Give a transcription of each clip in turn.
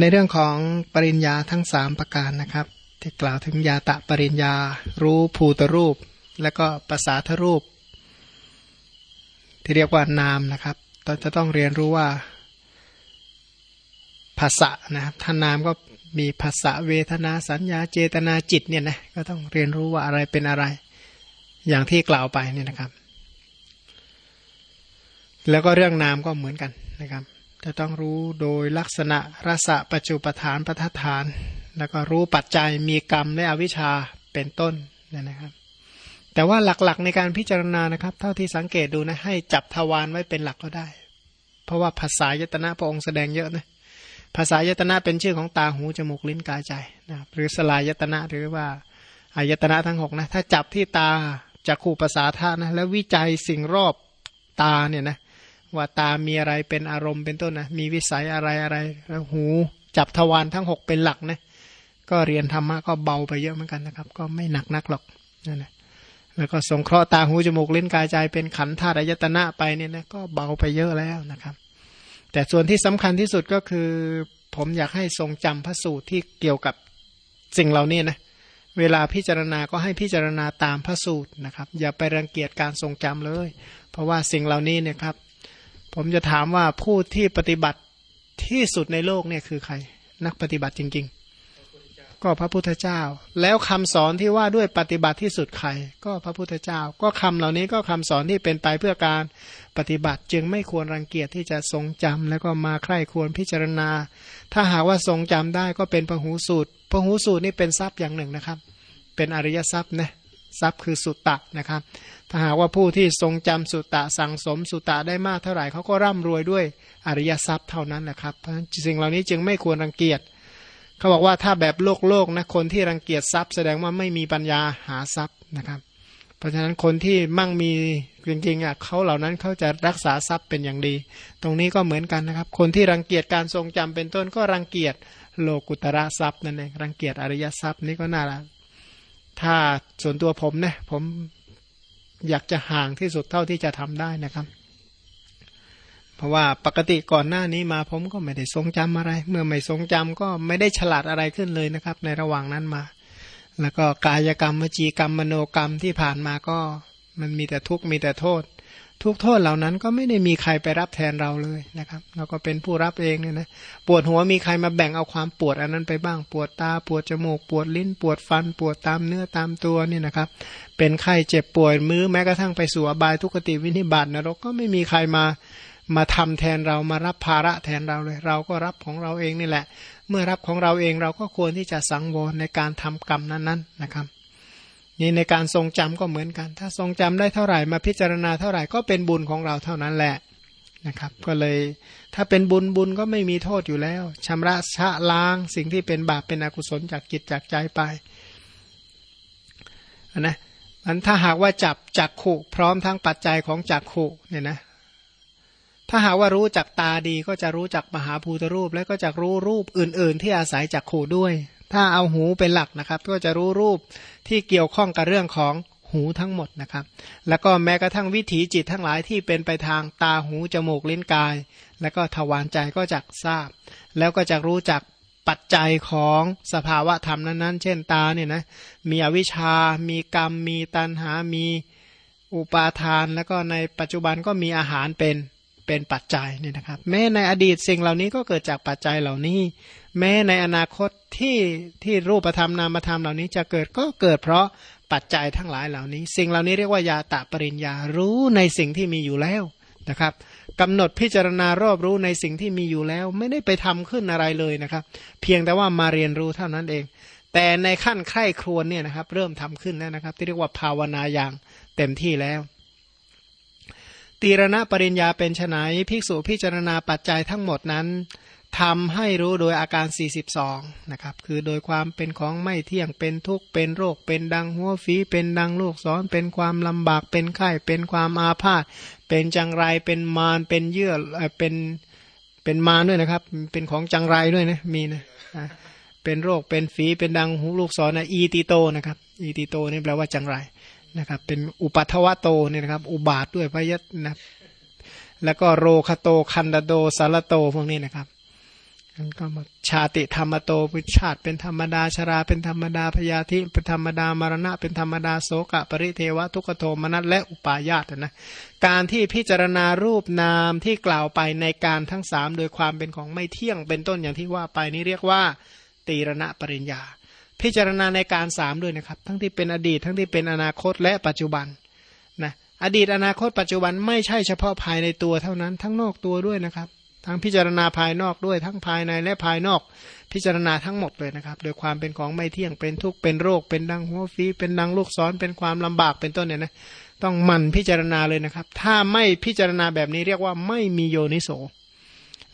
ในเรื่องของปริญญาทั้งสามประการนะครับ ที่กล่าวถึงยาตะปริญญา รู้ภูตรูป และก็ภาษาทรูป ที่เรียกว่านามนะครับเราจะต้องเรียนรู้ว่าภาษานะครับท่านนามก็มีภาษาเวทนาสัญญาเจตนาจิตเนี่ยนะก็ต้องเรียนรู้ว่าอะไรเป็นอะไร อย่างที่กล่าวไปเนี่ยนะครับ แล้วก็เรื่องนามก็เหมือนกันนะครับ จะต้องรู้โดยลักษณะรสะปัจจุปทานประทาน แล้วก็รู้ปัจจัยมีกรรมและอวิชชาเป็นต้นนี่นะครับ แต่ว่าหลักๆในการพิจารณานะครับ เท่าที่สังเกตดูนะให้จับทวารไว้เป็นหลักก็ได้ เพราะว่าภาษายตนะพระองค์แสดงเยอะนะภาษายตนะเป็นชื่อของตาหูจมูกลิ้นกายใจนะหรือสลายตนะหรือว่าอายตนะทั้งหกนะถ้าจับที่ตาจากขู่ภาษาท่านะแล้ววิจัยสิ่งรอบตาเนี่ยนะ ว่าตามีอะไรเป็นอารมณ์เป็นต้นนะมีวิสัยอะไรอะไรแล้วหูจับทวารทั้งหกเป็นหลักนะก็เรียนธรรมะก็เบาไปเยอะเหมือนกันนะครับ ก็ไม่หนักนักหรอกนั่นแหละแล้วก็สงเคราะห์ตาหูจมูกเลิ้นกายใจเป็นขันธ์ธาตุอายตนะไปเนี่ยนะก็เบาไปเยอะแล้วนะครับ แต่ส่วนที่สำคัญที่สุดก็คือ ผมอยากให้ทรงจำพระสูตรที่เกี่ยวกับสิ่งเหล่านี้นะเวลาพิจารณาก็ให้พิจารณาตามพระสูตรนะครับ อย่าไปรังเกียจการทรงจำเลย เพราะว่าสิ่งเหล่านี้เนี่ยครับ ผมจะถามว่าผู้ที่ปฏิบัติที่สุดในโลกเนี่ยคือใคร นักปฏิบัติจริง ๆ ก็พระพุทธเจ้า แล้วคำสอนที่ว่าด้วยปฏิบัติที่สุดใคร ก็พระพุทธเจ้า ก็คำเหล่านี้ก็คำสอนที่เป็นไปเพื่อการปฏิบัติจึงไม่ควรรังเกียจที่จะทรงจำแล้วก็มาใคร่ควรพิจารณา ถ้าหากว่าทรงจำได้ก็เป็นพหูสูตรพหูสูตรนี่เป็นทรัพย์อย่างหนึ่งนะครับ เป็นอริยทรัพย์นะทรัพย์คือสุตตะนะครับ ถ้าหากว่าผู้ที่ทรงจำสุตตะสั่งสมสุตตะได้มากเท่าไหร่เขาก็ร่ำรวยด้วยอริยทรัพย์เท่านั้นแหละครับสิ่งเหล่านี้จึงไม่ควรรังเกียจเขาบอกว่าถ้าแบบโลกโลกนะคนที่รังเกียจทรัพย์ แสดงว่าไม่มีปัญญาหาทรัพย์นะครับ เพราะฉะนั้นคนที่มั่งมีจริงๆอะเขาเหล่านั้นเขาจะรักษาทรัพย์เป็นอย่างดี ตรงนี้ก็เหมือนกันนะครับ คนที่รังเกียจการทรงจำเป็นต้นก็รังเกียจโลกุตระทรัพย์นั่นเองรังเกียจอริยทรัพย์นี่ก็น่าละถ้าส่วนตัวผมเนี่ยผม อยากจะห่างที่สุดเท่าที่จะทำได้นะครับ เพราะว่าปกติก่อนหน้านี้มาผมก็ไม่ได้ทรงจำอะไร เมื่อไม่ทรงจำก็ไม่ได้ฉลาดอะไรขึ้นเลยนะครับ ในระหว่างนั้นมา แล้วก็กายกรรมวจีกรรมมโนกรรมที่ผ่านมาก็มันมีแต่ทุกข์มีแต่โทษ ทุกโทษเหล่านั้นก็ไม่ได้มีใครไปรับแทนเราเลยนะครับ เราก็เป็นผู้รับเองเนี่ยนะปวดหัวมีใครมาแบ่งเอาความปวดอันนั้นไปบ้างปวดตา ปวดจมูก ปวดลิ้น ปวดฟัน ปวดตามเนื้อตามตัวเนี่ยนะครับ เป็นไข้เจ็บป่วยมือแม้กระทั่งไปสู่อบายทุกติวินิบาตนรกก็ไม่มีใครมามาทำแทนเรามารับภาระแทนเราเลย เราก็รับของเราเองนี่แหละ เมื่อรับของเราเองเราก็ควรที่จะสังวรในการทำกรรมนั้นๆนะครับ นี่ในการทรงจำก็เหมือนกัน ถ้าทรงจำได้เท่าไหร่มาพิจารณาเท่าไหร่ก็เป็นบุญของเราเท่านั้นแหละนะครับ ก็เลยถ้าเป็นบุญบุญก็ไม่มีโทษอยู่แล้วชำระชะล้างสิ่งที่เป็นบาปเป็นอกุศลจากจิตจากใจไปนะมันถ้าหากว่าจับจักขุพร้อมทั้งปัจจัยของจักขุเนี่ยนะถ้าหากว่ารู้จักตาดีก็จะรู้จักมหาภูตรูป แล้วก็จะรู้รูปอื่น ๆ ที่อาศัยจักขุด้วย ถ้าเอาหูเป็นหลักนะครับ ก็จะรู้รูป ที่เกี่ยวข้องกับเรื่องของหูทั้งหมดนะครับ แล้วก็แม้กระทั่งวิถีจิตทั้งหลายที่เป็นไปทางตาหูจมูกลิ้นกาย แล้วก็ทวารใจก็จะทราบ แล้วก็จะรู้จักปัจจัยของสภาวะธรรมนั้นๆ เช่นตาเนี่ยนะมีอวิชา มีกรรม มีตัณหา มีอุปาทาน แล้วก็ในปัจจุบันก็มีอาหารเป็นเป็นปัจจัยนี่นะครับ แม้ในอดีตสิ่งเหล่านี้ก็เกิดจากปัจจัยเหล่านี้ แม้ในอนาคตที่ที่รูปธรรมนามธรรมเหล่านี้จะเกิดก็เกิดเพราะปัจจัยทั้งหลายเหล่านี้ สิ่งเหล่านี้เรียกว่ายาตะปริญญารู้ในสิ่งที่มีอยู่แล้วนะครับกำหนดพิจารณารอบรู้ในสิ่งที่มีอยู่แล้ว ไม่ได้ไปทำขึ้นอะไรเลยนะครับ เพียงแต่ว่ามาเรียนรู้เท่านั้นเอง แต่ในขั้นใคร่ครวญเนี่ยนะครับเริ่มทำขึ้นแล้วนะครับ ที่เรียกว่าภาวนาอย่างเต็มที่แล้วตีรณปริญญาเป็นไนภิกษุพิจารณาปัจจัยทั้งหมดนั้น ทำให้รู้โดยอาการ 42 นะครับ คือโดยความเป็นของไม่เที่ยง เป็นทุกข์ เป็นโรค เป็นดังหัวฝี เป็นดังลูกศร เป็นความลำบาก เป็นไข้ เป็นความอาพาธ เป็นจังไร เป็นมาร เป็นเยื่อ เป็น เป็นมารด้วยนะครับ เป็นของจังไรด้วยนะ มีนะ เป็นโรค เป็นฝี เป็นดังหูลูกศรนะอีติโตนะครับ อีติโตนี่แปลว่าจังไรนะครับ เป็นอุปัทวะโตเนี่ยนะครับ อุบาทด้วยพยัตนะ แล้วก็โรคโต คันดโดสารโตพวกนี้นะครับ มันก็มาชาติธรรมโตวิชาติเป็นธรรมดาชราเป็นธรรมดาพยาธิเป็นธรรมดามรณะ เป็นธรรมดาโสกะปริเทวะทุกโทมนัสและอุปาญาตนะการที่พิจารณารูปนามที่กล่าวไปในการทั้งสามโดยความเป็นของไม่เที่ยงเป็นต้นอย่างที่ว่าไปนี้เรียกว่า ตีรณะปริญญา พิจารณาในการสามด้วยนะครับ ทั้งที่เป็นอดีตทั้งที่เป็นอนาคตและปัจจุบันนะอดีตอนาคตปัจจุบันไม่ใช่เฉพาะภายในตัวเท่านั้นทั้งนอกตัวด้วยนะครับ ทั้งพิจารณาภายนอกด้วยทั้งภายในและภายนอก พิจารณาทั้งหมดเลยนะครับ โดยความเป็นของไม่เที่ยงเป็นทุกข์เป็นโรค เป็นดังหัวฟีเป็นดังลูกศรเป็นความลำบากเป็นต้นเนี่ยนะต้องมันพิจารณาเลยนะครับ ถ้าไม่พิจารณาแบบนี้เรียกว่าไม่มีโยนิโส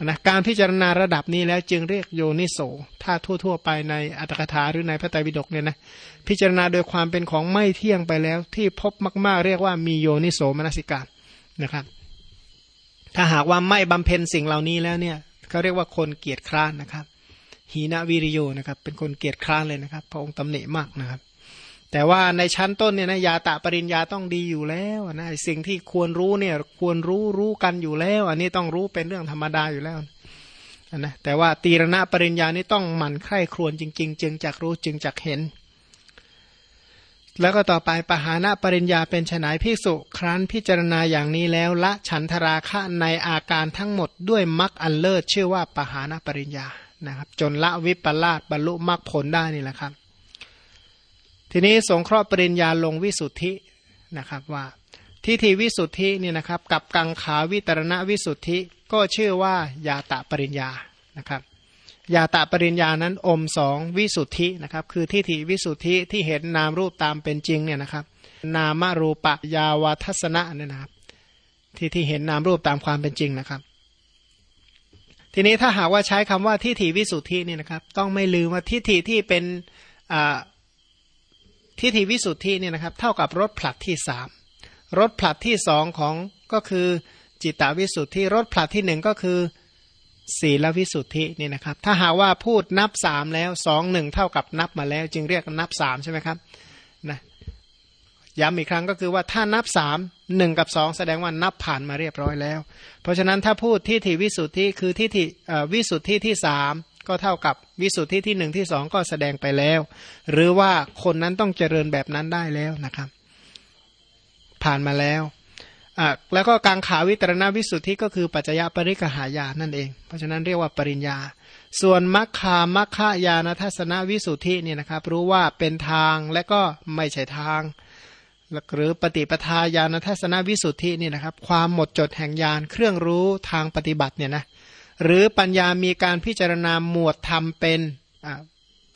นะการพิจารณาระดับนี้แล้วจึงเรียกโยนิโส ถ้าทั่ว ๆ ไปในอัตถกถาหรือในพระไตรปิฎกเนี่ยนะพิจารณาโดยความเป็นของไม่เที่ยงไปแล้ว ที่พบมาก ๆ เรียกว่ามีโยนิโสมนสิการนะครับ ถ้าหากว่าไม่บำเพ็ญสิ่งเหล่านี้แล้วเนี่ยเขาเรียกว่าคนเกียจคร้านนะครับ หีนวิริโยนะครับ เป็นคนเกียจคร้านเลยนะครับ พระองค์ตำหนิมากนะครับ แต่ว่าในชั้นต้นเนี่ยนะยาตะปริญญาต้องดีอยู่แล้วนะสิ่งที่ควรรู้เนี่ยควรรู้รู้กันอยู่แล้ว อันนี้ต้องรู้เป็นเรื่องธรรมดาอยู่แล้วนะแต่ว่าตีรณะปริญญานี่ต้องหมั่นไข้ครวนจริง ๆ จึงจักรู้จึงจักเห็น แล้วก็ต่อไปปหานะปริญญาเป็นฉนายพิสุครั้นพิจารณาอย่างนี้แล้วละฉันทราคะในอาการทั้งหมดด้วยมรรคอันเลิศชื่อว่าปหานะปริญญานะครับ จนละวิปลาสบรรลุมรรคผลได้นี่แหละครับ ทีนี้สงเคราะห์ปริญญาลงวิสุทธินะครับว่าทิฏฐิวิสุทธิเนี่ยนะครับ กับกังขาวิตรณวิสุทธิก็ชื่อว่ายาตะปริญญานะครับ ยาตะปริญญานั้นอมสองวิสุทธินะครับคือทิฏฐิวิสุทธิที่เห็นนามรูปตามเป็นจริงเนี่ยนะครับ นามรูปะยาวทัศนะเนี่ยนะครับ ที่ที่เห็นนามรูปตามความเป็นจริงนะครับ ทีนี้ถ้าหากว่าใช้คำว่าทิฏฐิวิสุทธิเนี่ยนะครับ ต้องไม่ลืมว่าทิฏฐิที่เป็นทิฏฐิวิสุทธิเนี่ยนะครับ เท่ากับรถผลัดที่สามรถผลัดที่สองของก็คือจิตตวิสุทธิรถผลัดที่หนึ่งก็คือ ศีลวิสุทธินี่นะครับ ถ้าหาว่าพูดนับสามแล้วสองหนึ่งเท่ากับนับมาแล้ว จึงเรียกนับสามใช่ไหมครับนะย้ำอีกครั้งก็คือว่าถ้านับสามหนึ่งกับสองแสดงว่านับผ่านมาเรียบร้อยแล้ว เพราะฉะนั้นถ้าพูดที่ถิวิสุทธิคือที่ถิวิสุทธิที่สามก็เท่ากับวิสุทธิที่หนึ่งที่สองก็แสดงไปแล้ว หรือว่าคนนั้นต้องเจริญแบบนั้นได้แล้วนะครับ ผ่านมาแล้ว อะแล้วก็กังขาวิตรณวิสุทธิก็คือปัจจยปริกหายานั่นเอง เพราะฉะนั้นเรียกว่าปริญญา ส่วนมัคคามัคคายานทัศนวิสุทธิเนี่ยนะครับ รู้ว่าเป็นทางและก็ไม่ใช่ทาง หรือปฏิปทาญาณทัศนวิสุทธินี่นะครับ ความหมดจดแห่งญาณเครื่องรู้ทางปฏิบัติเนี่ยนะหรือปัญญามีการพิจารณาหมวดธรรมเป็น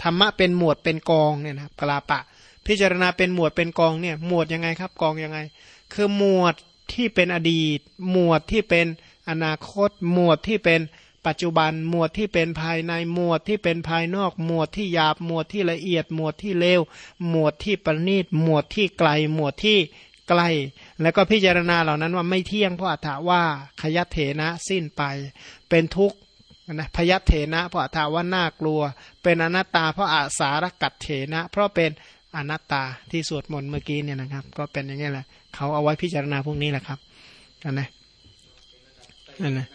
ธรรมะเป็นหมวดเป็นกองเนี่ยนะกลาปะ พิจารณาเป็นหมวดเป็นกองเนี่ยหมวดยังไงครับกองยังไง คือหมวด ที่เป็นอดีต หมวดที่เป็นอนาคต หมวดที่เป็นปัจจุบัน หมวดที่เป็นภายใน หมวดที่เป็นภายนอก หมวดที่หยาบ หมวดที่ละเอียด หมวดที่เลว หมวดที่ประณีต หมวดที่ไกล หมวดที่ใกล้ แล้วก็พิจารณาเหล่านั้นว่าไม่เที่ยงเพราะอัตถาว่าขยัตเถนะสิ้นไป เป็นทุกข์นะพยัตเถนะเพราะอัตถาว่าน่ากลัว เป็นอนัตตาเพราะอาสารกัดเถนะ เพราะเป็นอนัตตาที่สวดมนต์เมื่อกี้เนี่ยนะครับ ก็เป็นอย่างนี้แหละ เขาเอาไว้พิจารณาพวกนี้แหละครับนั่นนะนั่นนะ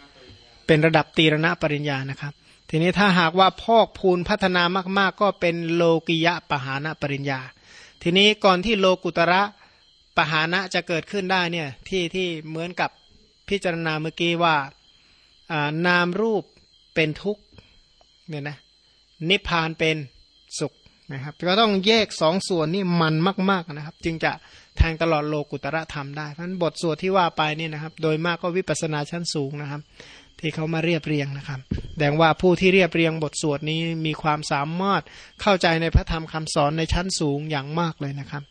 เป็นระดับตีรณปริญญานะครับ ทีนี้ถ้าหากว่าพอกพูนพัฒนามาก ๆ ก็เป็นโลกิยะปหานะปริญญา ทีนี้ก่อนที่โลกุตระปหานะจะเกิดขึ้นได้เนี่ยที่ที่เหมือนกับพิจารณาเมื่อกี้ว่านามรูปเป็นทุกข์เนี่ยนะนิพพานเป็นสุขนะครับก็ต้องแยกสองส่วนนี่มันมาก ๆนะครับ จึงจะ แทงตลอดโลกุตระธรรมได้เพราะนั้นบทสวดที่ว่าไปนี่นะครับ โดยมากก็วิปัสนาชั้นสูงนะครับ ที่เขามาเรียบเรียงนะครับแสดงว่าผู้ที่เรียบเรียงบทสวดนี้มีความสามารถเข้าใจในพระธรรมคำสอนในชั้นสูงอย่างมากเลยนะครับ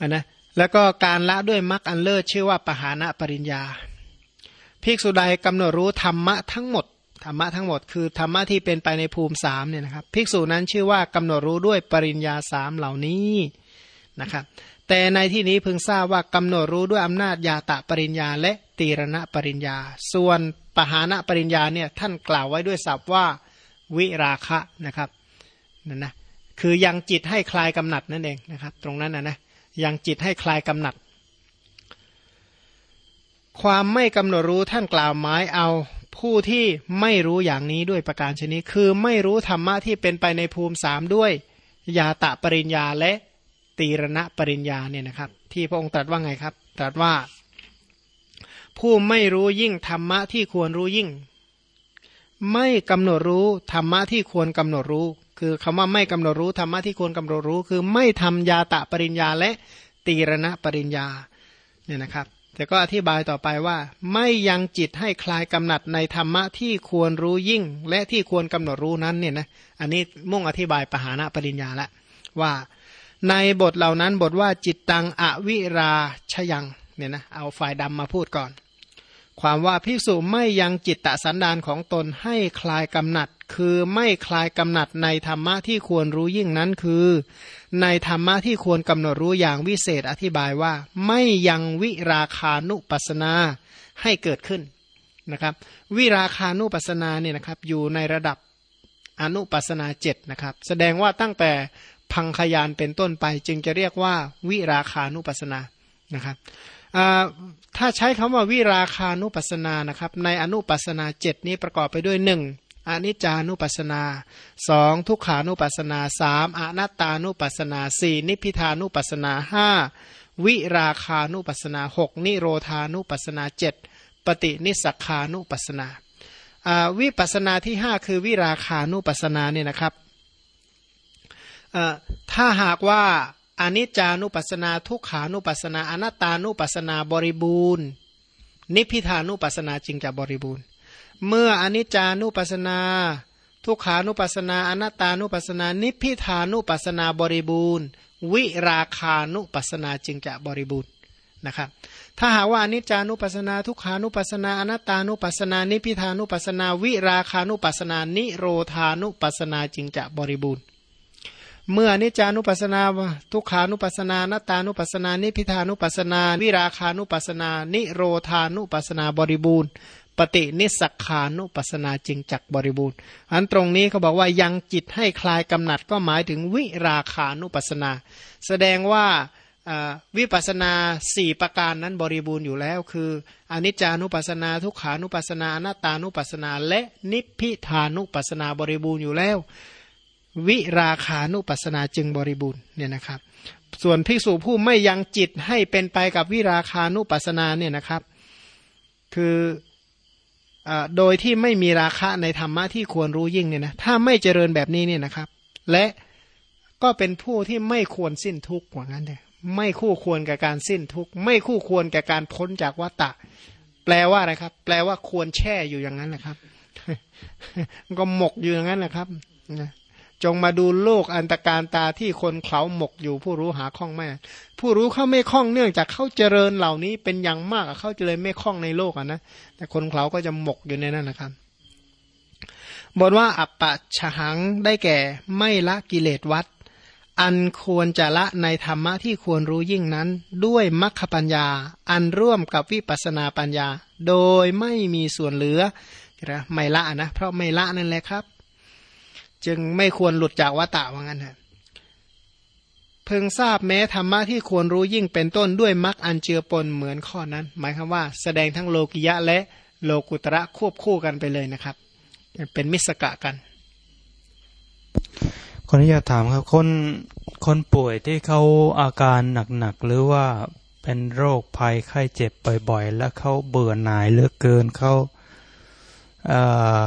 อันนะแล้วก็การละด้วยมรรคอันเลิศชื่อว่าปหานะปริญญา ภิกษุใดกำหนดรู้ธรรมะทั้งหมดธรรมะทั้งหมดคือธรรมะที่เป็นไปในภูมิสามเนี่ยนะครับ ภิกษุนั้นชื่อว่ากำหนดรู้ด้วยปริญญาสามเหล่านี้ นะครับ แต่ในที่นี้พึงทราบว่ากำหนดรู้ด้วยอำนาจยาตะปริญญาและตีรณะปริญญา ส่วนปหานะปริญญาเนี่ยท่านกล่าวไว้ด้วยศัพท์ว่าวิราคะนะครับนั่นนะคือยังจิตให้คลายกำหนัดนั่นเองนะครับ ตรงนั้นนะนะยังจิตให้คลายกำหนัด ความไม่กำหนดรู้ท่านกล่าวหมายเอาผู้ที่ไม่รู้อย่างนี้ด้วยประการชนิด คือไม่รู้ธรรมะที่เป็นไปในภูมิสามด้วยยาตะปริญญาและ ตีรณะปริญญาเนี่ยนะครับ ที่พระองค์ตรัสว่าไงครับ ตรัสว่า ผู้ไม่รู้ยิ่งธรรมะที่ควรรู้ยิ่ง ไม่กำหนดรู้ธรรมะที่ควรกำหนดรู้ คือคำว่าไม่กำหนดรู้ธรรมะที่ควรกำหนดรู้ คือไม่ทำยาตะปริญญาและตีรณะปริญญาเนี่ยนะครับแต่ก็อธิบายต่อไปว่า ไม่ยังจิตให้คลายกำหนัดในธรรมะที่ควรรู้ยิ่ง และที่ควรกำหนดรู้นั้นเนี่ยนะอันนี้มุ่งอธิบายปหานะปริญญาละว่า ในบทเหล่านั้นบทว่าจิตตังอวิราชยังเนี่ยนะเอาฝ่ายดำมาพูดก่อน ความว่าภิกษุไม่ยังจิตตสันดานของตนให้คลายกำหนัด คือไม่คลายกำหนัดในธรรมะที่ควรรู้ยิ่งนั้นคือ ในธรรมะที่ควรกำหนดรู้อย่างวิเศษอธิบายว่า ไม่ยังวิราคานุปัสนาให้เกิดขึ้นนะครับ วิราคานุปัสนาเนี่ยนะครับอยู่ในระดับอนุปัสนาเจ็ดนะครับ แสดงว่าตั้งแต่ พังขยานเป็นต้นไป จึงจะเรียกว่าวิราคานุปัสนานะครับถ้าใช้คำว่าวิราคานุปัสนานะครับ ในอนุปัสนาเจ็ดนี้ประกอบไปด้วยหนึ่งอนิจจานุปัสนาสองทุกขานุปัสนาสามอนัตตานุปัสนาสี่นิพิทานุปัสนาห้าวิราคานุปัสนาหกนิโรธานุปัสนาเจ็ดปฏินิสักานุปัสนาวิปัสนาที่ห้าคือวิราคานุปัสนาเนี่ยนะครับ ถ้าหากว่าอนิจจานุปัสนาทุกขานุปัสนาอนัตตานุปัสนาบริบูรณ์ นิพิทานุปัสนาจึงจะบริบูรณ์ เมื่ออนิจจานุปัสนา ทุกขานุปัสนาอนัตตานุปัสนา นิพิทานุปัสนาบริบูรณ์ วิราคานุปัสนาจึงจะบริบูรณ์นะครับถ้าหากว่าอนิจจานุปัสนา ทุกขานุปัสนาอนัตตานุปัสนา นิพิทานุปัสนา วิราคานุปัสนา นิโรธานุปัสนาจึงจะบริบูรณ์ เมื่อนิจานุปัสนาทุกขานุปัสนานาตานุปัสนา นิพิทานุปัสนา วิราคานุปัสนา นิโรธานุปัสนาบริบูรณ์ ปฏินิสักขานุปัสนาจึงจักบริบูรณ์อันตรงนี้เขาบอกว่ายังจิตให้คลายกำหนัดก็หมายถึงวิราคานุปัสนา แสดงว่าวิปัสนาสี่ประการนั้นบริบูรณ์อยู่แล้ว คืออนิจจานุปัสนา ทุกขานุปัสนาอนัตตานุปัสนา และนิพิทานุปัสนาบริบูรณ์อยู่แล้ว วิราคานุปัสนาจึงบริบูรณ์เนี่ยนะครับ ส่วนภิกษุผู้ไม่ยังจิตให้เป็นไปกับวิราคานุปัสนาเนี่ยนะครับ คือโดยที่ไม่มีราคะในธรรมะที่ควรรู้ยิ่งเนี่ยนะถ้าไม่เจริญแบบนี้เนี่ยนะครับ และก็เป็นผู้ที่ไม่ควรสิ้นทุกข์ว่างั้นเลยไม่คู่ควรกับการสิ้นทุกข์ไม่คู่ควรกับการพ้นจากวัฏฏะแปลว่าอะไรครับ แปลว่าควรแช่อยู่อย่างนั้นนะครับก็หมกอยู่อย่างนั้นแหละครับ จงมาดูโลกอันตรการตาที่คนเขาหมกอยู่ผู้รู้หาข้องไม่ผู้รู้เขาไม่ข้องเนื่องจากเขาเจริญเหล่านี้เป็นอย่างมากเขาเจะเลยไม่ข้องในโลกอะนะแต่คนเขาก็จะหมกอยู่ในนั้นนะครับบทว่าอัปปะฉหังได้แก่ไม่ละกิเลสวัด อันควรจะละในธรรมะที่ควรรู้ยิ่งนั้น ด้วยมัคคปัญญา อันร่วมกับวิปัสนาปัญญา โดยไม่มีส่วนเหลือไม่ละนะเพราะไม่ละนั่นแหละครับ จึงไม่ควรหลุดจากวัตะว่างั้นฮะเพิ่งทราบแม้ธรรมะที่ควรรู้ยิ่งเป็นต้นด้วยมรรคอันเจือปนเหมือนข้อนั้น หมายความว่า แสดงทั้งโลกิยะและโลกุตระควบคู่กันไปเลยนะครับ เป็นมิสกะกัน คนนี้อยากถามครับ คนคนป่วยที่เขาอาการหนักๆหรือว่าเป็นโรคภัยไข้เจ็บบ่อยๆ แล้วเขาเบื่อหน่ายเหลือเกินเขาเอ่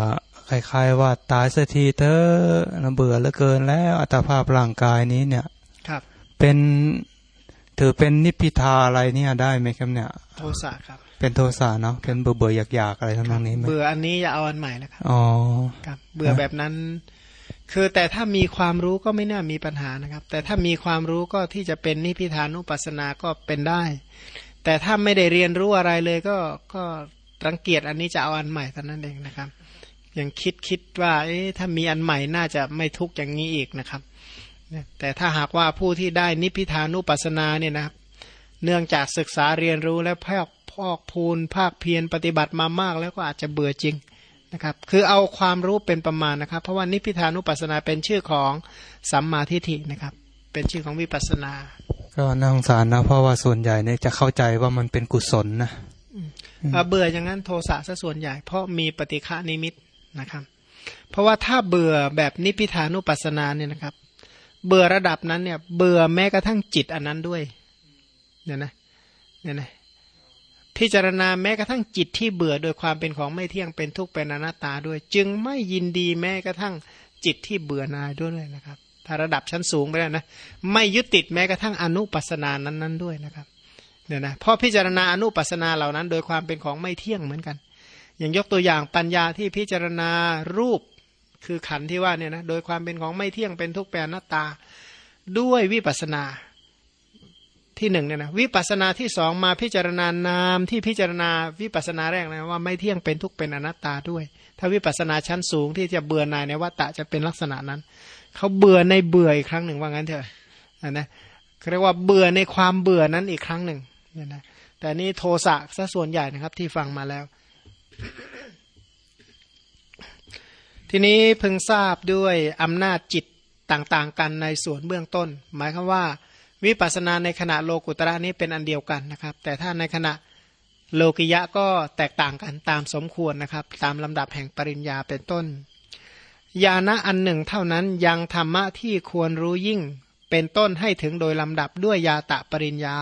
อ คล้าย ๆ ว่าตายสักทีเถอะเบื่อเหลือเกินแล้วอัตภาพร่างกายนี้เนี่ย ครับ เป็นถือเป็นนิพพิทาอะไรเนี่ยได้ไหมครับเนี่ย โทสะครับ เป็นโทสะเนาะเป็นเบื่อเบื่ออยากๆอะไรทั้งนั้นนี้ไหมเบื่ออันนี้อย่าเอาอันใหม่นะครับอ๋อครับ เบื่อแบบนั้น คือแต่ถ้ามีความรู้ก็ไม่น่ามีปัญหานะครับ แต่ถ้ามีความรู้ก็ที่จะเป็นนิพพิทานุปัสสนาก็เป็นได้ แต่ถ้าไม่ได้เรียนรู้อะไรเลยก็ก็รังเกียจอันนี้จะเอาอันใหม่เท่านั้นเองนะครับ ยังคิดคิดว่า เอ๊ะถ้ามีอันใหม่น่าจะไม่ทุกข์อย่างนี้อีกนะครับแต่ถ้าหากว่าผู้ที่ได้นิพพิทานุปัสสนาเนี่ยนะครับเนื่องจากศึกษาเรียนรู้และพอกพอกพูนภาคเพียรปฏิบัติมามาก แล้วก็อาจจะเบื่อจริงนะครับ คือเอาความรู้เป็นประมาณนะครับ เพราะว่านิพพิทานุปัสสนาเป็นชื่อของสัมมาทิฏฐินะครับ เป็นชื่อของวิปัสสนา ก็น่าสงสารนะเพราะว่าส่วนใหญ่เนี่ยจะเข้าใจว่ามันเป็นกุศลนะเบื่ออย่างนั้นโทสะซะส่วนใหญ่ เพราะมีปฏิฆานิมิต นะครับ เพราะว่าถ้าเบื่อแบบนิพิทานุปัสสนาเนี่ยนะครับ เบื่อระดับนั้นเนี่ยเบื่อแม้กระทั่งจิตอันนั้นด้วยเนี่ยนะเนี่ยนะพิจารณาแม้กระทั่งจิตที่เบื่อโดยความเป็นของไม่เที่ยงเป็นทุกข์เป็นอนัตตาด้วย จึงไม่ยินดีแม้กระทั่งจิตที่เบื่อนายด้วยนะครับ ถ้าระดับชั้นสูงไปแล้วนะไม่ยึดติดแม้กระทั่งอนุปัสนานั้นๆด้วยนะครับเนี่ยนะพราะพิจารณาอนุปัสนาเหล่านั้น โดยความเป็นของไม่เที่ยงเหมือนกัน อย่างยกตัวอย่างปัญญาที่พิจารณารูปคือขันที่ว่าเนี่ยนะโดยความเป็นของไม่เที่ยงเป็นทุกข์เป็นนัตตา ด้วยวิปัสนาที่หนึ่งเนี่ยนะวิปัสนาที่สองมาพิจารณานามที่พิจารณาวิปัสนาแรกนะว่าไม่เที่ยงเป็นทุกข์เป็นอนัตตาด้วย ถ้าวิปัสนาชั้นสูงที่จะเบื่อหน่ายในวัตตะจะเป็นลักษณะนั้น เขาเบื่อในเบื่ออีกครั้งหนึ่งว่างั้นเถอะนะเรียกว่าเบื่อในความเบื่อนั้นอีกครั้งหนึ่งเนี่ยนะแต่นี่โทสะซะส่วนใหญ่นะครับที่ฟังมาแล้ว ทีนี้เพิ่งทราบด้วยอำนาจจิตต่างๆ กันในส่วนเบื้องต้น หมายคือว่า วิปัสสนาในขณะโลกุตระนี้เป็นอันเดียวกันนะครับ แต่ถ้าในขณะโลกิยะก็แตกต่างกันตามสมควรนะครับ ตามลำดับแห่งปริญญาเป็นต้น ญาณะอันหนึ่งเท่านั้นยังธรรมะที่ควรรู้ยิ่ง เป็นต้นให้ถึงโดยลำดับด้วยยาตะปริญญา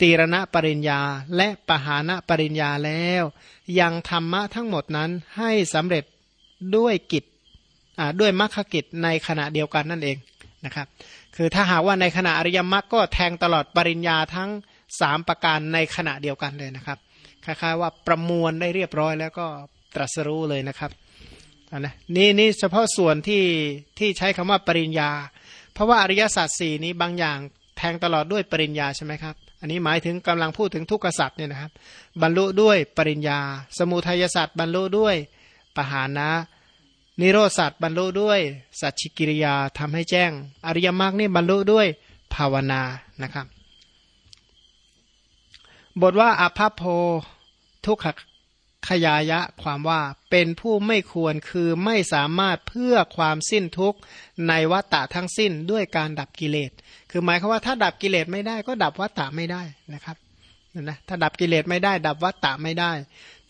ตีรณะปริญญา และปหานะปริญญาแล้ว ยังธรรมะทั้งหมดนั้นให้สำเร็จด้วยกิจด้วยมรรคกิจในขณะเดียวกันนั่นเองนะครับ คือถ้าหากว่าในขณะอริยมรรคก็แทงตลอดปริญญาทั้งสามประการในขณะเดียวกันเลยนะครับคล้ายๆว่าประมวลได้เรียบร้อยแล้วก็ตรัสรู้เลยนะครับนนะนี่นี่เฉพาะส่วนที่ที่ใช้คำว่าปริญญา เพราะว่าอริยสัจสี่นี้บางอย่างแทงตลอดด้วยปริญญาใช่ไหมครับ อันนี้หมายถึงกำลังพูดถึงทุกขสัจเนี่ยนะครับ บรรลุด้วยปริญญา สมุทัยสัจบรรลุด้วยปหานะนิโรสัตบรรลุด้วยสัจฉิกิริยาทำให้แจ้ง อริยมรรคนี่บรรลุด้วยภาวนานะครับ บทว่าอภพโพทุกข ขยายะความว่าเป็นผู้ไม่ควรคือไม่สามารถเพื่อความสิ้นทุกข์ในวัฏฏะทั้งสิ้นด้วยการดับกิเลส คือหมายความว่าถ้าดับกิเลสไม่ได้ก็ดับวัฏฏะไม่ได้นะครับนะถ้าดับกิเลสไม่ได้ ดับวัฏฏะไม่ได้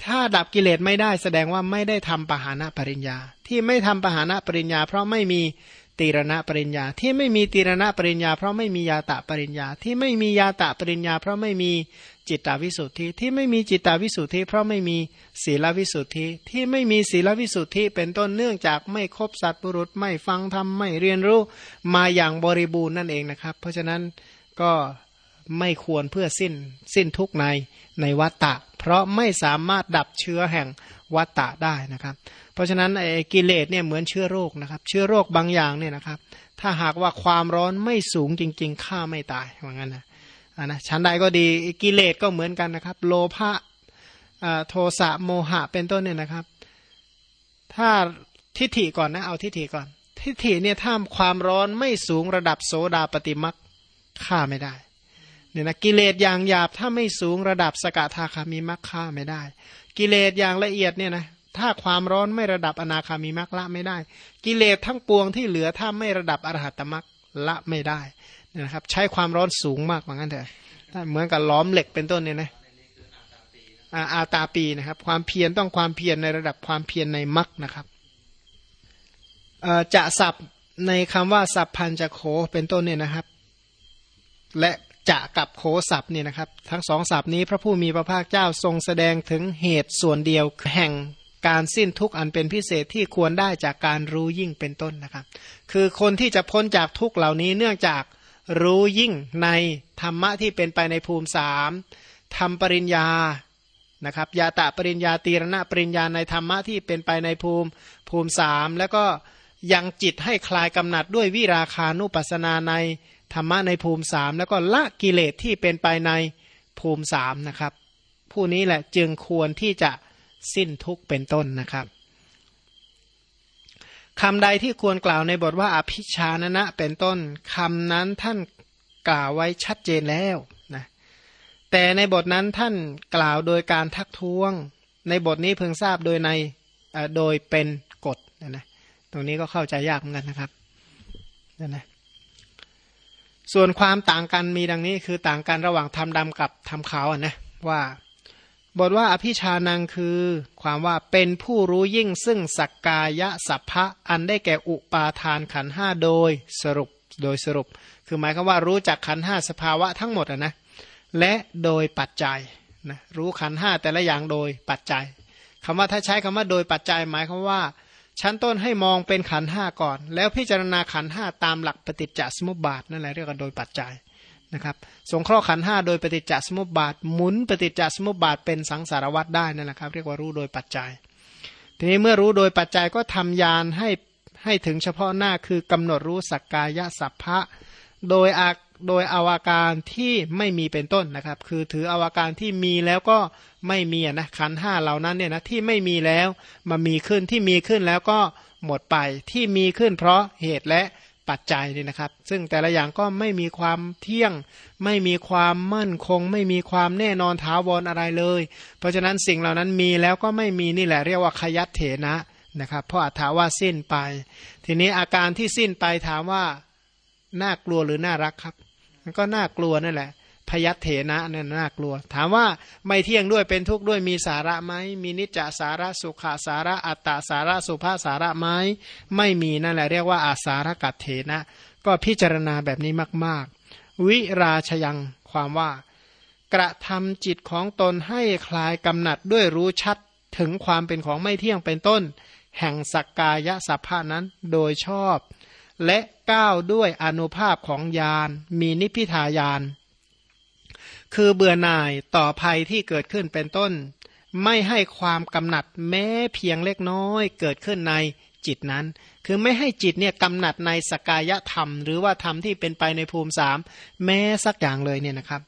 ถ้าดับกิเลสไม่ได้ แสดงว่าไม่ได้ทำปหานะปริญญา ที่ไม่ทำปหานะปริญญา เพราะไม่มี ตีรณะปริญญา ที่ไม่มีตีรณะปริญญา เพราะไม่มียาตะปริญญา ที่ไม่มียาตะปริญญา เพราะไม่มีจิตตวิสุทธิที่ไม่มีจิตตวิสุทธิ เพราะไม่มีศีลวิสุทธิที่ไม่มีศีลวิสุทธิเป็นต้นเนื่องจากไม่คบสัตว์บุรุษไม่ฟังธรรมไม่เรียนรู้มาอย่างบริบูรณ์นั่นเองนะครับ เพราะฉะนั้นก็ไม่ควรเพื่อสิ้นสิ้นทุกในในวัตตะ เพราะไม่สามารถดับเชื้อแห่งวัตตะได้นะครับ เพราะฉะนั้นไอ้กิเลสเนี่ยเหมือนเชื้อโรคนะครับ เชื้อโรคบางอย่างเนี่ยนะครับ ถ้าหากว่าความร้อนไม่สูงจริง ๆฆ่าไม่ตายว่างั้นนะอ่านะชั้นใดก็ดีกิเลสก็เหมือนกันนะครับ โลภะโทสะโมหะเป็นต้นเนี่ยนะครับ ถ้าทิฏฐิก่อนนะเอาทิฏฐิก่อน ทิฏฐิเนี่ยถ้าความร้อนไม่สูงระดับโสดาปฏิมักฆ่าไม่ได้เนี่ยนะกิเลสอย่างหยาบถ้าไม่สูงระดับสกทาคามีมรรคฆ่าไม่ได้ กิเลสอย่างละเอียดเนี่ยนะ ถ้าความร้อนไม่ระดับอนาคามีมรรคละไม่ได้ กิเลสทั้งปวงที่เหลือถ้าไม่ระดับอรหัตมรรคละไม่ได้นะครับ ใช้ความร้อนสูงมากเหมือนกันเถอะเหมือนกับล้อมเหล็กเป็นต้นเนี่ยนะอาตาปีนะครับ ความเพียรต้องความเพียรในระดับความเพียรในมรรคนะครับจะสับในคำว่าสับพันจะโขเป็นต้นเนี่ยนะครับ และจะกับโคสับเนี่ยนะครับ ทั้งสองสับนี้พระผู้มีพระภาคเจ้าทรงแสดงถึงเหตุส่วนเดียวแห่ง การสิ้นทุกข์อันเป็นพิเศษที่ควรได้จากการรู้ยิ่งเป็นต้นนะครับ คือคนที่จะพ้นจากทุกข์เหล่านี้เนื่องจากรู้ยิ่งในธรรมะที่เป็นไปในภูมิสามทำปริญญานะครับยาตะปริญญาตีรณะปริญญาในธรรมะที่เป็นไปในภูมิภูมิสามแล้วก็ยังจิตให้คลายกำหนัดด้วยวิราคานุปัสนาในธรรมะในภูมิสามแล้วก็ละกิเลสที่เป็นไปในภูมิสามนะครับ ผู้นี้แหละจึงควรที่จะ สิ้นทุกเป็นต้นนะครับคำใดที่ควรกล่าวในบทว่าอภิชานะนะเป็นต้นคำนั้นท่านกล่าวไว้ชัดเจนแล้วนะแต่ในบทนั้นท่านกล่าวโดยการทักท้วง ในบทนี้เพิ่งทราบโดยในโดยเป็นกฎนะนะตรงนี้ก็เข้าใจยากเหมือนกันนะครับนั่นนะส่วนความต่างกันมีดังนี้คือต่างกันระหว่างทำดำกับทำขาวนะว่า บทว่าอภิชานังคือความว่าเป็นผู้รู้ยิ่งซึ่งสักกายะสัพพะอันได้แก่อุปาทานขันห้าโดยสรุปโดยสรุป คือหมายความว่ารู้จักขันห้าสภาวะทั้งหมดนะและโดยปัจจัยนะรู้ขันห้าแต่ละอย่างโดยปัจจัยคำว่าถ้าใช้คำว่าโดยปัจจัยหมายความว่า ชั้นต้นให้มองเป็นขันห้าก่อน แล้วพิจารณาขันห้าตามหลักปฏิจจสมุปบาทนั่นแหละเรียกว่าโดยปัจจัย นะครับสงเคราะห์ขันห้าโดยปฏิจจสมุปบาทหมุนปฏิจจสมุปบาทเป็นสังสารวัตรได้นั่นแหละครับ เรียกว่ารู้โดยปัจจัย ทีนี้เมื่อรู้โดยปัจจัยก็ทำยานให้ให้ถึงเฉพาะหน้าคือกำหนดรู้สักกายสัพพะโดยอาโดยอาวาการที่ไม่มีเป็นต้นนะครับ คือถืออวาการที่มีแล้วก็ไม่มีนะขันห้าเหล่านั้นเนี่ยนะที่ไม่มีแล้วมามีขึ้นที่มีขึ้นแล้วก็หมดไปที่มีขึ้นเพราะเหตุและ ปัจจัยนี่นะครับ ซึ่งแต่ละอย่างก็ไม่มีความเที่ยง ไม่มีความมั่นคง ไม่มีความแน่นอนถาวรอะไรเลย เพราะฉะนั้นสิ่งเหล่านั้นมีแล้วก็ไม่มีนี่แหละเรียกว่าขยัตเถนะนะครับ เพราะอัถาว่าสิ้นไป ทีนี้อาการที่สิ้นไปถามว่าน่ากลัวหรือน่ารักครับ มันก็น่ากลัวนั่นแหละ พยัตเถนะเนี่ยน่ากลัว ถามว่าไม่เที่ยงด้วยเป็นทุกข์ด้วยมีสาระไหมมีนิจจสาระสุขาสาระอัตตาสาระสุภาสาระไหมไม่มีนั่นแหละเรียกว่าอาสารกัตเถนะ ก็พิจารณาแบบนี้มาก ๆ วิราชยังความว่า กระทำจิตของตนให้คลายกำหนัดด้วยรู้ชัดถึงความเป็นของไม่เที่ยงเป็นต้น แห่งสักกายสัพพานั้นโดยชอบ และก้าวด้วยอนุภาพของยานมีนิพิทายาน คือเบื่อหน่ายต่อภัยที่เกิดขึ้นเป็นต้น ไม่ให้ความกำหนัดแม้เพียงเล็กน้อยเกิดขึ้นในจิตนั้น คือไม่ให้จิตเนี่ยกำหนัดในสกายธรรม หรือว่าธรรมที่เป็นไปในภูมิสามแม้สักอย่างเลยเนี่ยนะครับ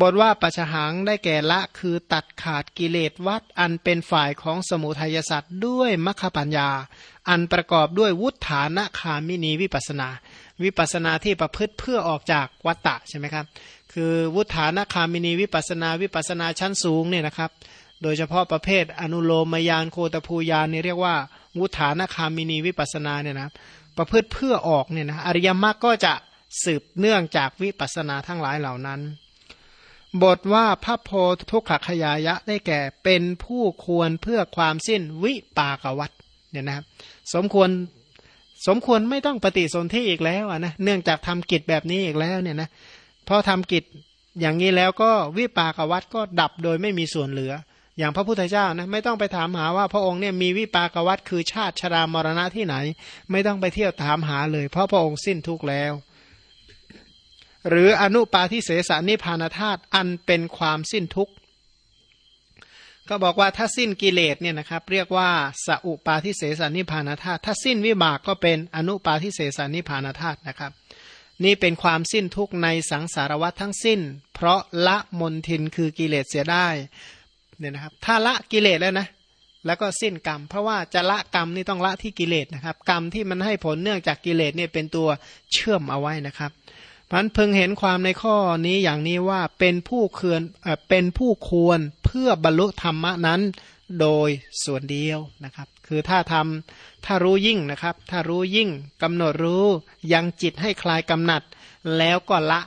บทว่าปัจหังได้แก่ละคือตัดขาดกิเลสวัดอันเป็นฝ่ายของสมุทัยสัตว์ด้วยมัคคปัญญา อันประกอบด้วยวุฒานะคามินีวิปัสนา วิปัสนาที่ประพฤติเพื่อออกจากวัตตะใช่ไหมครับ คือวุฒานะคามินีวิปัสนาวิปัสนาชั้นสูงเนี่ยนะครับ โดยเฉพาะประเภทอนุโลมยานโคตภูยานนี่เรียกว่าวุฒานะคามินีวิปัสนาเนี่ยนะประพฤติเพื่อออกเนี่ยนะอริยมรรคก็จะสืบเนื่องจากวิปัสนาทั้งหลายเหล่านั้น บทว่าพระโพทุกขขยายะได้แก่เป็นผู้ควรเพื่อความสิ้นวิปากวัตเนี่ยนะครับสมควรสมควรไม่ต้องปฏิสนธิอีกแล้วนะเนื่องจากทำกิจแบบนี้อีกแล้วเนี่ยนะ พอทำกิจอย่างนี้แล้วก็วิปากวัตก็ดับโดยไม่มีส่วนเหลือ อย่างพระพุทธเจ้านะไม่ต้องไปถามหาว่าพระองค์เนี่ยมีวิปากวัตคือชาติชรามรณะที่ไหน ไม่ต้องไปเที่ยวถามหาเลย เพราะพระองค์สิ้นทุกแล้ว หรืออนุปาทิเสสนิพานธาตุอันเป็นความสิ้นทุกข์ก็บอกว่าถ้าสิ้นกิเลสเนี่ยนะครับเรียกว่าสอุปาทิเสสนิพานธาตุถ้าสิ้นวิบากก็เป็นอนุปาทิเสสนิพานธาตุนะครับ นี่เป็นความสิ้นทุกข์ในสังสารวัฏทั้งสิ้น เพราะละมนทินคือกิเลสเสียได้เนี่ยนะครับ ถ้าละกิเลสแล้วนะ แล้วก็สิ้นกรรม เพราะว่าจะละกรรมนี่ต้องละที่กิเลสนะครับ กรรมที่มันให้ผลเนื่องจากกิเลสเนี่ยเป็นตัวเชื่อมเอาไว้นะครับพันพึงเห็นความในข้อนี้อย่างนี้ว่าเป็นผู้เคือนเป็นผู้ควรเพื่อบรรลุธรรมะนั้นโดยส่วนเดียวนะครับ คือถ้าทำถ้ารู้ยิ่งนะครับ ถ้ารู้ยิ่งกำหนดรู้ยังจิตให้คลายกำหนัด แล้วก็ละ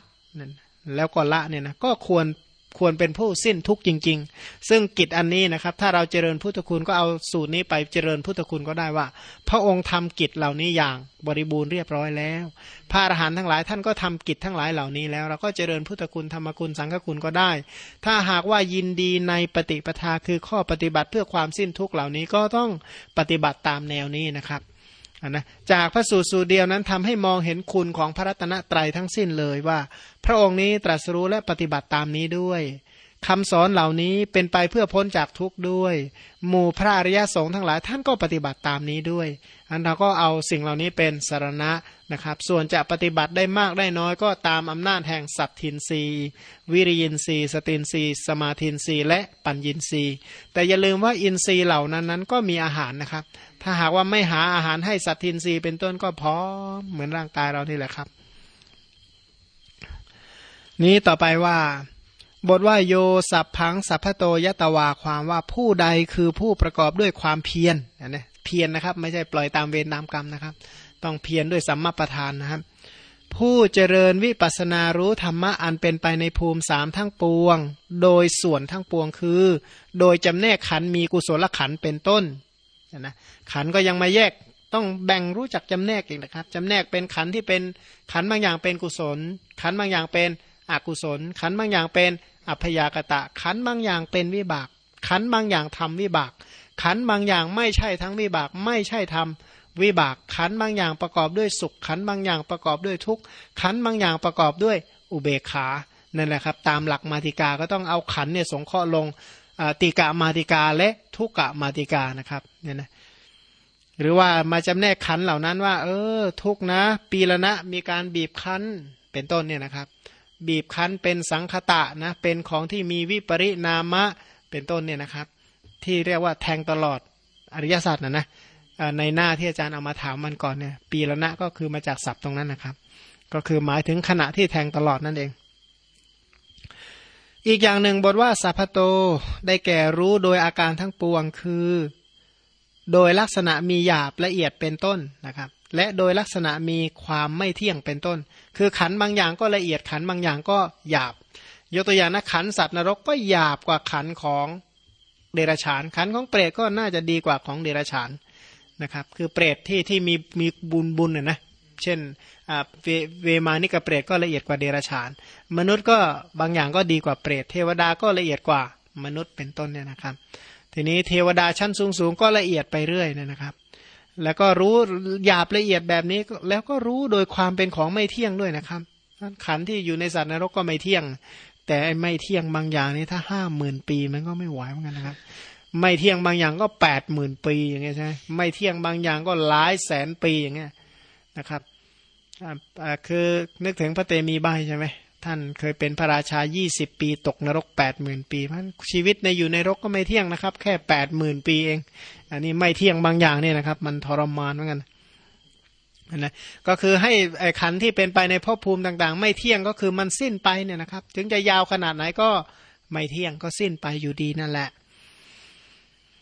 แล้วก็ละเนี่ยนะก็ควร ควรเป็นผู้สิ้นทุกจริง ๆ ซึ่งกิจอันนี้นะครับ ถ้าเราเจริญพุทธคุณก็เอาสูตรนี้ไปเจริญพุทธคุณก็ได้ว่า พระองค์ทำกิจเหล่านี้อย่างบริบูรณ์เรียบร้อยแล้ว พระอรหันต์ทั้งหลายท่านก็ทำกิจทั้งหลายเหล่านี้แล้ว เราก็เจริญพุทธคุณธรรมคุณสังฆคุณก็ได้ ถ้าหากว่ายินดีในปฏิปทาคือข้อปฏิบัติเพื่อความสิ้นทุกเหล่านี้ก็ต้องปฏิบัติตามแนวนี้นะครับ นะจากพระสูตรสูตรเดียวนั้นทำให้มองเห็นคุณของพระรัตนตรัยทั้งสิ้นเลยว่า พระองค์นี้ตรัสรู้และปฏิบัติตามนี้ด้วย คำสอนเหล่านี้เป็นไปเพื่อพ้นจากทุกข์ด้วย หมู่พระอริยสงฆ์ทั้งหลายท่านก็ปฏิบัติตามนี้ด้วย อันเราก็เอาสิ่งเหล่านี้เป็นสารณะนะครับ ส่วนจะปฏิบัติได้มากได้น้อยก็ตามอำนาจแห่งสัตทินรีวิริยินรีสตินรีสมาธินรีและปัญญินรีแต่อย่าลืมว่าอินทรีย์เหล่านั้นนั้นก็มีอาหารนะครับ ถ้าหากว่าไม่หาอาหารให้สัตทินรีเป็นต้นก็พร้อมเหมือนร่างกายเรานี่แหละครับ นี้ต่อไปว่า บทว่าโยสัพพังสัพพโตยตวาความว่าผู้ใดคือผู้ประกอบด้วยความเพียรนะเพียรนะครับ ไม่ใช่ปล่อยตามเวรตามกรรมนะครับ ต้องเพียรด้วยสัมมาประธานนะครับ ผู้เจริญวิปัสนารู้ธรรมะอันเป็นไปในภูมิสามทั้งปวง โดยส่วนทั้งปวงคือ โดยจำแนกขันมีกุศลขันเป็นต้นนะขันก็ยังมาแยกต้องแบ่งรู้จักจำแนกอีกนะครับจำแนกเป็นขันที่เป็นขันบางอย่างเป็นกุศล ขันบางอย่างเป็น อกุศล ขันบางอย่างเป็นอัพยากตะ ขันบางอย่างเป็นวิบาก ขันบางอย่างทำวิบาก ขันบางอย่างไม่ใช่ทั้งวิบากไม่ใช่ทำวิบาก ขันบางอย่างประกอบด้วยสุข ขันบางอย่างประกอบด้วยทุกข์ขันบางอย่างประกอบด้วยอุเบกขานั่นแหละครับ ตามหลักมาติกาก็ต้องเอาขันเนี่ยสงเคราะห์ลงติกามาติกาและทุกกะมาติกานะครับเนี่ยนะหรือว่ามาจำแนกขันเหล่านั้นว่า เออ ทุกนะ ปีละนะมีการบีบคั้นเป็นต้นเนี่ยนะครับ บีบคั้นเป็นสังคตะนะเป็นของที่มีวิปริณามะเป็นต้นเนี่ยนะครับ ที่เรียกว่าแทงตลอดอริยศาสตร์นะนะในหน้าที่อาจารย์เอามาถามมันก่อนเนี่ยปีละนะก็คือมาจากศัพท์ตรงนั้นนะครับ ก็คือหมายถึงขณะที่แทงตลอดนั่นเอง อีกอย่างหนึ่งบทว่าสัพพโตได้แก่รู้โดยอาการทั้งปวงคือ โดยลักษณะมีหยาบละเอียดเป็นต้นนะครับ และโดยลักษณะมีความไม่เที่ยงเป็นต้น คือขันบางอย่างก็ละเอียดขันบางอย่างก็หยาบ ยกตัวอย่างนะขันสัตว์นรกก็หยาบกว่าขันของเดรัจฉาน ขันของเปรตก็น่าจะดีกว่าของเดรัจฉานนะครับ คือเปรตที่ที่มีมีบุญบุญน่ยนะ เช่นเวเวมานิกเปรตก็ละเอียดกว่าเดรัจฉาน มนุษย์ก็บางอย่างก็ดีกว่าเปรต เทวดาก็ละเอียดกว่ามนุษย์เป็นต้นเนี่ยนะครับ ทีนี้เทวดาชั้นสูงสูงก็ละเอียดไปเรื่อยนะครับ แล้วก็รู้หยาบละเอียดแบบนี้ แล้วก็รู้โดยความเป็นของไม่เที่ยงด้วยนะครับขันที่อยู่ในสัตว์นรกก็ไม่เที่ยง แต่ไม่เที่ยงบางอย่างนี่ถ้าห้าหมื่นปีมันก็ไม่ไหวเหมือนกันนะครับ ไม่เที่ยงบางอย่างก็แปดหมื่นปีอย่างเงี้ยใช่ไหมไม่เที่ยงบางอย่างก็หลายแสนปีอย่างเงี้ยนะครับคือนึกถึงพระเตมีใบใช่ไหมท่านเคยเป็นพระราชา 20 ปี ตกนรก 80,000 ปีพันชีวิตในอยู่ในรกก็ไม่เที่ยงนะครับ แค่ 80,000 ปีเอง อันนี้ไม่เที่ยงบางอย่างเนี่ยนะครับ มันทรมานเหมือนกันนะก็คือให้ขันที่เป็นไปในภพภูมิต่าง ๆ ไม่เที่ยงก็คือมันสิ้นไปเนี่ยนะครับ ถึงจะยาวขนาดไหนก็ไม่เที่ยงก็สิ้นไปอยู่ดีนั่นแหละ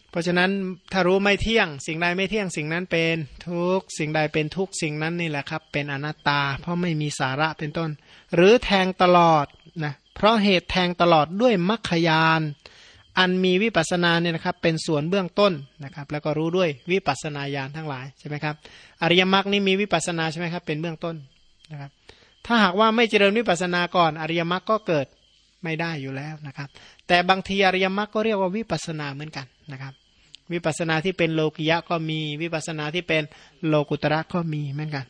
เพราะฉะนั้นถ้ารู้ไม่เที่ยง สิ่งใดไม่เที่ยงสิ่งนั้นเป็นทุกสิ่งใดเป็นทุกสิ่งนั้นนี่แหละครับ เป็นอนัตตา เพราะไม่มีสาระเป็นต้น หรือแทงตลอดนะเพราะเหตุแทงตลอดด้วยมรรคยาน อันมีวิปัสนาเนี่ยนะครับเป็นส่วนเบื้องต้นนะครับแล้วก็รู้ด้วยวิปัสนาญาณทั้งหลายใช่ไหมครับอริยมรรคนี่มีวิปัสนาใช่ไหมครับเป็นเบื้องต้นนะครับถ้าหากว่าไม่เจริญวิปัสนาก่อน อริยมรรคก็เกิดไม่ได้อยู่แล้วนะครับ แต่บางทีอริยมรรคก็เรียกว่าวิปัสนาเหมือนกันนะครับ วิปัสนาที่เป็นโลกิยะก็มีวิปัสนาที่เป็นโลกุตระก็มีเหมือนกัน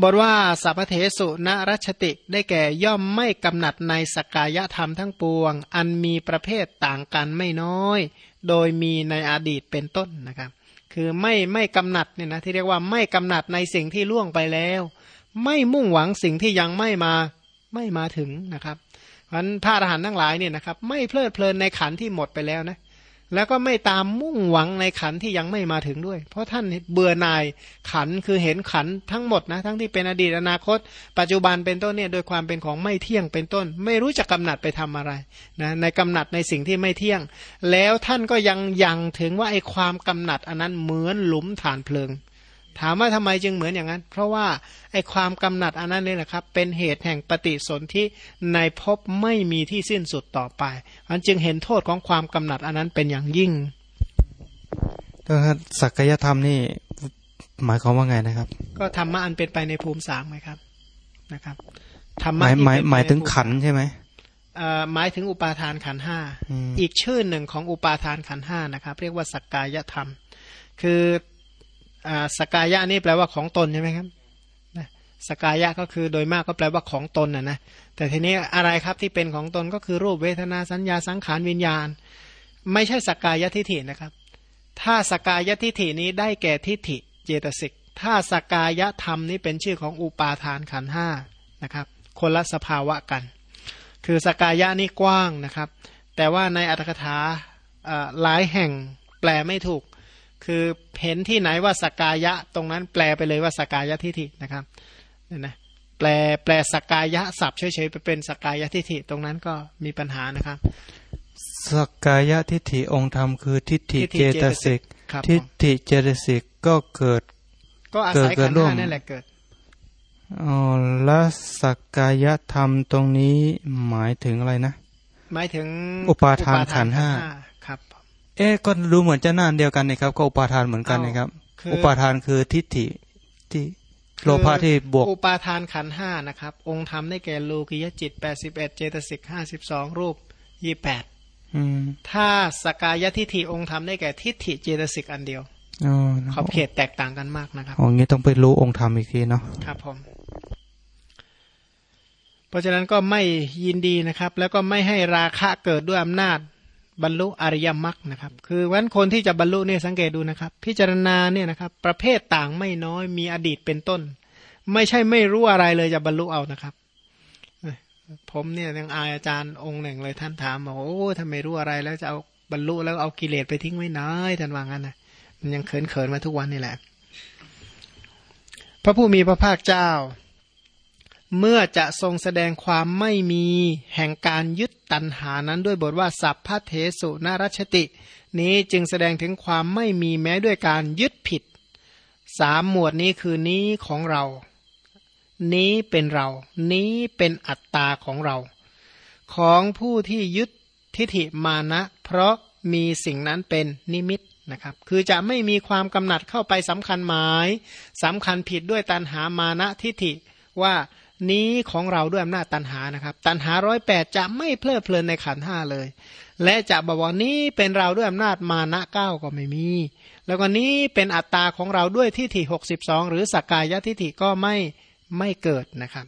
บทว่าสัพเทสุณรัชติได้แก่ย่อมไม่กำหนัดในสกายธรรมทั้งปวง อันมีประเภทต่างกันไม่น้อย โดยมีในอดีตเป็นต้นนะครับ คือไม่ไม่กำหนัดเนี่ยนะที่เรียกว่าไม่กำหนัดในสิ่งที่ล่วงไปแล้ว ไม่มุ่งหวังสิ่งที่ยังไม่มาไม่มาถึงนะครับเพราะนั้นพระอรหันต์ทั้งหลายเนี่ยนะครับ ไม่เพลิดเพลินในขันที่หมดไปแล้วนะ แล้วก็ไม่ตามมุ่งหวังในขันที่ยังไม่มาถึงด้วย เพราะท่านเบื่อหน่ายขันคือเห็นขันทั้งหมดนะ ทั้งที่เป็นอดีตอนาคต ปัจจุบันเป็นต้นเนี่ยโดยความเป็นของไม่เที่ยงเป็นต้น ไม่รู้จะกำหนัดไปทำอะไรนะในกำหนัดในสิ่งที่ไม่เที่ยง แล้วท่านก็ยังยังถึงว่าไอ้ความกำหนัดอันนั้นเหมือนหลุมฐานเพลิง ถามว่าทำไมจึงเหมือนอย่างนั้น เพราะว่าไอความกำหนัดอันนั้นนี่แหละครับ เป็นเหตุแห่งปฏิสนธิในภพไม่มีที่สิ้นสุดต่อไปมันจึงเห็นโทษของความกำหนัดอันนั้นเป็นอย่างยิ่งก็สักยธรรมนี่หมายความว่าไงนะครับ ก็ธรรมะอันเป็นไปในภูมิสามไหมครับนะครับธรรมะหมายหมายถึงขันใช่ไหมหมายถึงอุปาทานขันห้าอีกชื่อหนึ่งของอุปาทานขันห้านะครับ เรียกว่าสักกายธรรม คือ สกายะนี่แปลว่าของตนใช่ไหมครับสกายะก็คือโดยมากก็แปลว่าของตนนะนะแต่ทีนี้อะไรครับที่เป็นของตนก็คือรูปเวทนาสัญญาสังขารวิญญาณ ไม่ใช่สกายะทิฏฐินะครับ ถ้าสกายะทิฏฐินี้ได้แก่ทิฏฐิเจตสิกถ้าสกายะธรรมนี้เป็นชื่อของอุปาทานขันห้านะครับ คนละสภาวะกัน คือสกายะนี่กว้างนะครับ แต่ว่าในอัตถกถาหลายแห่งแปลไม่ถูก คือเห็นที่ไหนว่าสกายะ ตรงนั้นแปลไปเลยว่าสกายะทิฏฐินะครับเนี่ยนะแปลแปลสกายะสับเฉยๆไปเป็นสกายะทิฏฐิตรงนั้นก็มีปัญหานะครับสกายะทิฏฐิองค์ธรรมคือทิฏฐิเจตสิกทิฏฐิเจตสิกก็เกิด ก็อาศัยขันห้านั่นแหละเกิดอ๋อแล้วสักกายธรรมตรงนี้หมายถึงอะไรนะ หมายถึงอุปาทานขันธ์ห้าครับ เอ๊ะก็ดูเหมือนจะน่านเดียวกันนะครับ ก็อุปาทานเหมือนกันนะครับคืออุปาทานคือทิฏฐิที่โลภะที่บวกอุปาทานขันธ์ห้านะครับ องค์ธรรมได้แก่โลกิยจิต81เจตสิก52รูป28อืมถ้าสกายทิฏฐิองค์ธรรมได้แก่ทิฏฐิเจตสิกอันเดียวอ๋อขอบเขตแตกต่างกันมากนะครับอ๋องี้ต้องไปรู้องค์ธรรมอีกทีเนาะครับผมเพราะฉะนั้นก็ไม่ยินดีนะครับ แล้วก็ไม่ให้ราคะเกิดด้วยอำนาจ บรรลุอริยมรรคนะครับ คือวันคนที่จะบรรลุเนี่ยสังเกตดูนะครับ พิจารณาเนี่ยนะครับ ประเภทต่างไม่น้อยมีอดีตเป็นต้น ไม่ใช่ไม่รู้อะไรเลยจะบรรลุเอานะครับผมเนี่ยยังอายอาจารย์องค์หนึ่งเลยท่านถามบอกโอ้ถ้าไมรู้อะไรแล้วจะเอาบรรลุแล้วเอากิเลสไปทิ้งไว้ไหนท่านว่างั้นนะมันยังเขินเขินมาทุกวันนี่แหละ พระผู้มีพระภาคเจ้า เมื่อจะทรงแสดงความไม่มีแห่งการยึดตัณหานั้นด้วยบทว่าสัพพะเทสุนารชติ นี้จึงแสดงถึงความไม่มีแม้ด้วยการยึดผิดสามหมวดนี้คือนี้ของเรา นี้เป็นเรา นี้เป็นอัตตาของเรา ของผู้ที่ยึดทิฏฐิมานะ เพราะมีสิ่งนั้นเป็นนิมิตนะครับ คือจะไม่มีความกำหนัดเข้าไปสำคัญหมายสำคัญผิดด้วยตันหามานะทิฏฐิว่า นี้ของเราด้วยอำนาจตันหานะครับ ตันหาร้อยแปดจะไม่เพลิดเพลินในขันห้าเลย และจะบอกว่านี้เป็นเราด้วยอำนาจมานะเก้าก็ไม่มี แล้วก็นี้เป็นอัตตาของเราด้วยทิฏฐิหกสิบสองหรือสกกายทิฏฐิก็ไม่ไม่เกิดนะครับ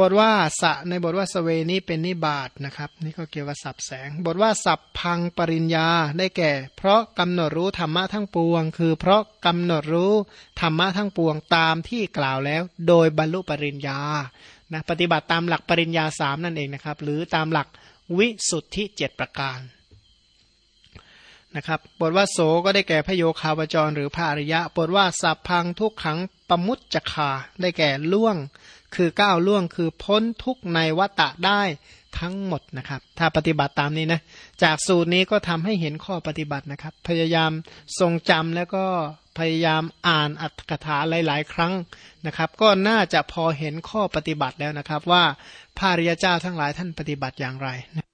บทว่าสะในบทว่าสเวนี้เป็นนิบาตนะครับ นี่ก็เกี่ยวกับสับแสง บทว่าสับพังปริญญาได้แก่ เพราะกำหนดรู้ธรรมะทั้งปวง คือเพราะกำหนดรู้ธรรมะทั้งปวงตามที่กล่าวแล้ว โดยบรรลุปริญญานะปฏิบัติตามหลักปริญญาสามนั่นเองนะครับ หรือตามหลักวิสุทธิเจ็ดประการนะครับบทว่าโสก็ได้แก่พระโยคาวจรหรือพระอริยะบทว่าสัพพังทุกขังปมุตจคาได้แก่ล่วง คือก้าวล่วงคือพ้นทุกในวัตะได้ทั้งหมดนะครับ ถ้าปฏิบัติตามนี้นะจากสูตรนี้ก็ทำให้เห็นข้อปฏิบัตินะครับ พยายามทรงจำแล้วก็พยายามอ่านอัตถกถาหลาย ๆ ครั้งนะครับ ก็น่าจะพอเห็นข้อปฏิบัติแล้วนะครับ ว่าพระริยเจ้าทั้งหลายท่านปฏิบัติอย่างไรนะ